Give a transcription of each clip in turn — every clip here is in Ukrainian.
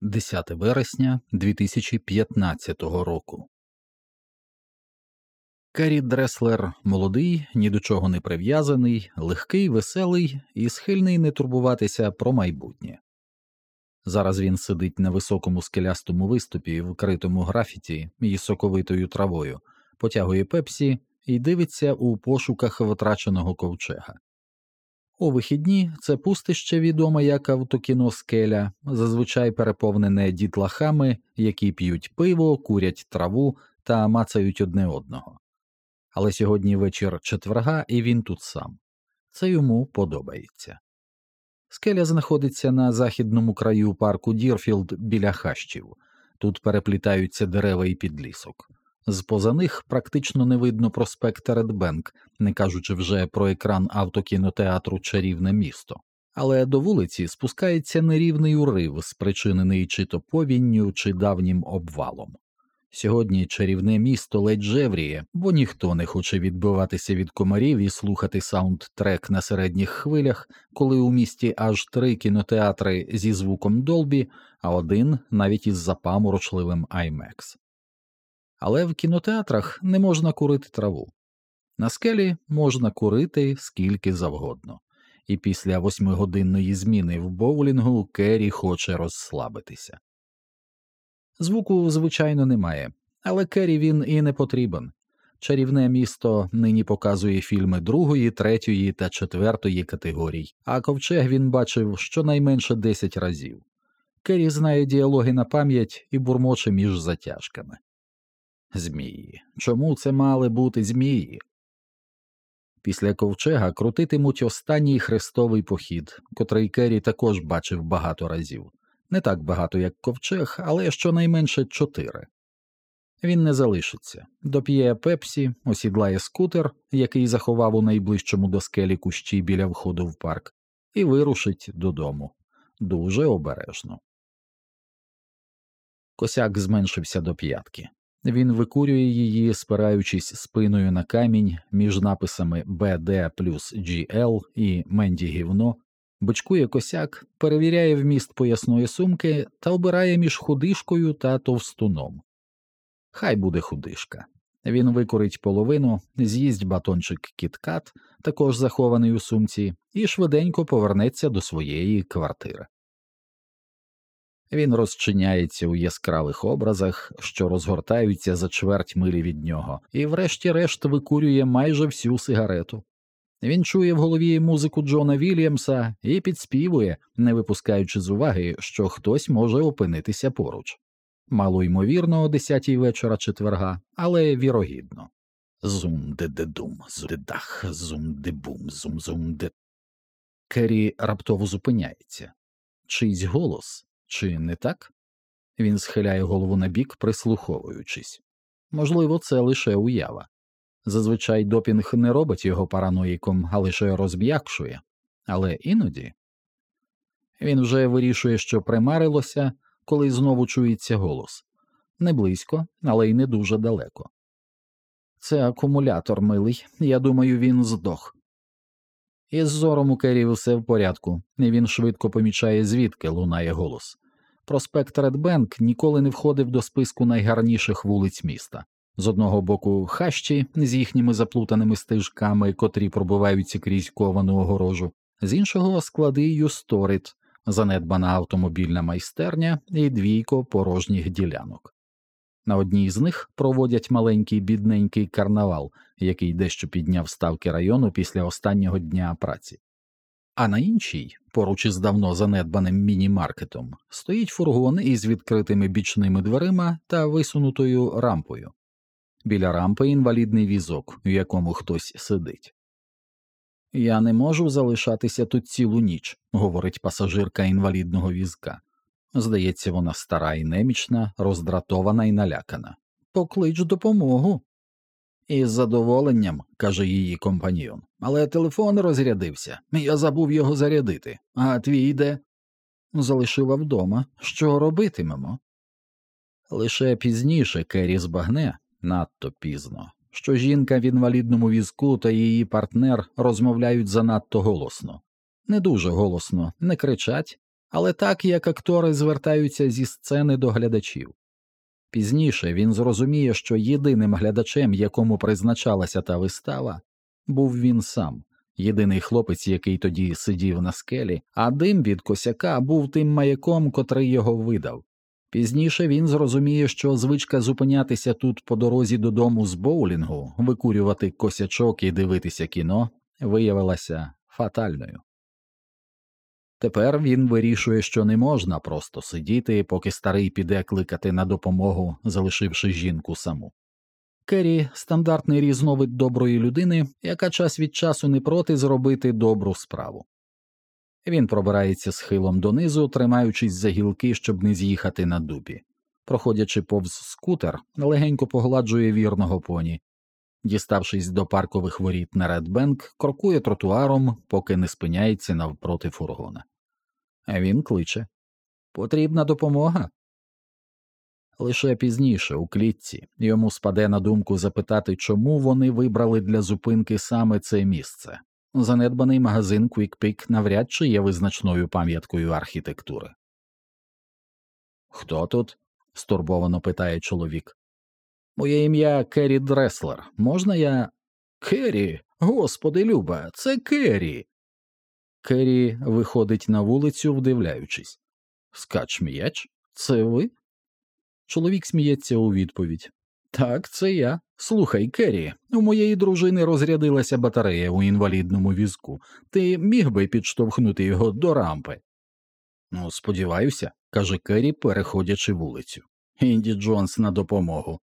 10 вересня 2015 року. Керрі Дреслер молодий, ні до чого не прив'язаний, легкий, веселий і схильний не турбуватися про майбутнє. Зараз він сидить на високому скелястому виступі, вкритому графіті і соковитою травою, потягує пепсі і дивиться у пошуках втраченого ковчега. У вихідні це пустище відоме як автокіно скеля, зазвичай переповнене дітлахами, які п'ють пиво, курять траву та мацають одне одного. Але сьогодні вечір четверга, і він тут сам. Це йому подобається. Скеля знаходиться на західному краю парку Дірфілд біля хащів. Тут переплітаються дерева і підлісок. З поза них практично не видно проспект Редбенк, не кажучи вже про екран автокінотеатру Чарівне місто. Але до вулиці спускається нерівний урив, спричинений чи то повінню, чи давнім обвалом. Сьогодні чарівне місто ледь жевріє, бо ніхто не хоче відбиватися від комарів і слухати саундтрек на середніх хвилях, коли у місті аж три кінотеатри зі звуком Долбі, а один навіть із запаморочливим IMAX. Але в кінотеатрах не можна курити траву. На скелі можна курити скільки завгодно, і після восьмигодинної зміни в боулінгу Керрі хоче розслабитися. Звуку, звичайно, немає, але Керрі він і не потрібен. Чарівне місто нині показує фільми другої, третьої та четвертої категорій, а ковчег він бачив щонайменше десять разів. Керрі знає діалоги на пам'ять і бурмоче між затяжками. Змії. Чому це мали бути змії? Після ковчега крутитимуть останній хрестовий похід, котрий Керрі також бачив багато разів не так багато, як ковчег, але щонайменше чотири. Він не залишиться, доп'є пепсі, осідлає скутер, який заховав у найближчому до скелі кущі біля входу в парк, і вирушить додому дуже обережно. Косяк зменшився до п'ятки. Він викурює її, спираючись спиною на камінь між написами БД плюс GL і Менді гівно, Бичкує косяк, перевіряє вміст поясної сумки та обирає між худишкою та товстуном. Хай буде худишка. Він викурить половину, з'їсть батончик кіткат, також захований у сумці, і швиденько повернеться до своєї квартири. Він розчиняється у яскравих образах, що розгортаються за чверть милі від нього, і, врешті-решт, викурює майже всю сигарету. Він чує в голові музику Джона Вільямса і підспівує, не випускаючи з уваги, що хтось може опинитися поруч. Мало ймовірно, о десятій вечора четверга, але вірогідно. Зум де де дум, дах, зум де бум, зум зум де. Керрі раптово зупиняється. Чийсь голос, чи не так? Він схиляє голову на бік, прислуховуючись. Можливо, це лише уява. Зазвичай допінг не робить його параноїком, а лише розб'якшує, але іноді він вже вирішує, що примарилося, коли знову чується голос не близько, але й не дуже далеко. Це акумулятор милий, я думаю, він здох. Із зором у Керрі все в порядку, і він швидко помічає, звідки лунає голос. Проспект Редбенк ніколи не входив до списку найгарніших вулиць міста. З одного боку хащі з їхніми заплутаними стежками, котрі пробиваються крізь ковану огорожу, з іншого склади юсторит, занедбана автомобільна майстерня і двійко порожніх ділянок. На одній з них проводять маленький бідненький карнавал, який дещо підняв ставки району після останнього дня праці. А на іншій, поруч із давно занедбаним міні-маркетом, стоїть фургон із відкритими бічними дверима та висунутою рампою біля рампи інвалідний візок, у якому хтось сидить. Я не можу залишатися тут цілу ніч, говорить пасажирка інвалідного візка. Здається, вона стара і немічна, роздратована і налякана. Поклич допомогу. Із задоволенням, каже її компаньйон, але телефон розрядився, я забув його зарядити. А твій де? Залишила вдома. Що робитимемо? Лише пізніше Керрі збагне, надто пізно, що жінка в інвалідному візку та її партнер розмовляють занадто голосно, не дуже голосно, не кричать, але так як актори звертаються зі сцени до глядачів. Пізніше він зрозуміє, що єдиним глядачем, якому призначалася та вистава, був він сам, єдиний хлопець, який тоді сидів на скелі, а дим від косяка був тим маяком, котрий його видав. Пізніше він зрозуміє, що звичка зупинятися тут по дорозі додому з боулінгу, викурювати косячок і дивитися кіно, виявилася фатальною. Тепер він вирішує, що не можна просто сидіти, поки старий піде кликати на допомогу, залишивши жінку саму. Керрі стандартний різновид доброї людини, яка час від часу не проти зробити добру справу. Він пробирається схилом донизу, тримаючись за гілки, щоб не з'їхати на дубі. Проходячи повз скутер, легенько погладжує вірного поні. Діставшись до паркових воріт на Редбенк, крокує тротуаром, поки не спиняється навпроти фургона. Він кличе Потрібна допомога. Лише пізніше, у клітці, йому спаде на думку запитати, чому вони вибрали для зупинки саме це місце. Занедбаний магазин Pick навряд чи є визначною пам'яткою архітектури. Хто тут? стурбовано питає чоловік. Моє ім'я Керрі Дреслер. Можна я. Керрі, господи Люба, це Керрі. Керрі виходить на вулицю, вдивляючись. Скач м'яч? Це ви? Чоловік сміється у відповідь. Так, це я. Слухай, Керрі, у моєї дружини розрядилася батарея у інвалідному візку. Ти міг би підштовхнути його до рампи? Ну, сподіваюся, каже Керрі, переходячи вулицю. Інді Джонс на допомогу.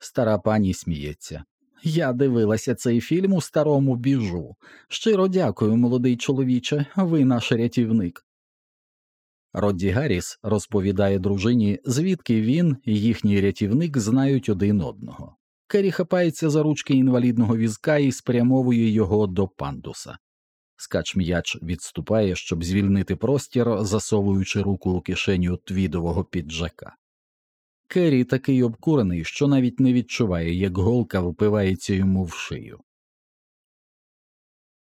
Стара пані сміється. Я дивилася цей фільм у старому біжу. Щиро дякую, молодий чоловіче, ви наш рятівник. Родді Гарріс розповідає дружині, звідки він і їхній рятівник знають один одного. Керрі хапається за ручки інвалідного візка і спрямовує його до пандуса. Скач м'яч відступає, щоб звільнити простір, засовуючи руку у кишеню твідового піджака. Керрі такий обкурений, що навіть не відчуває, як голка впивається йому в шию.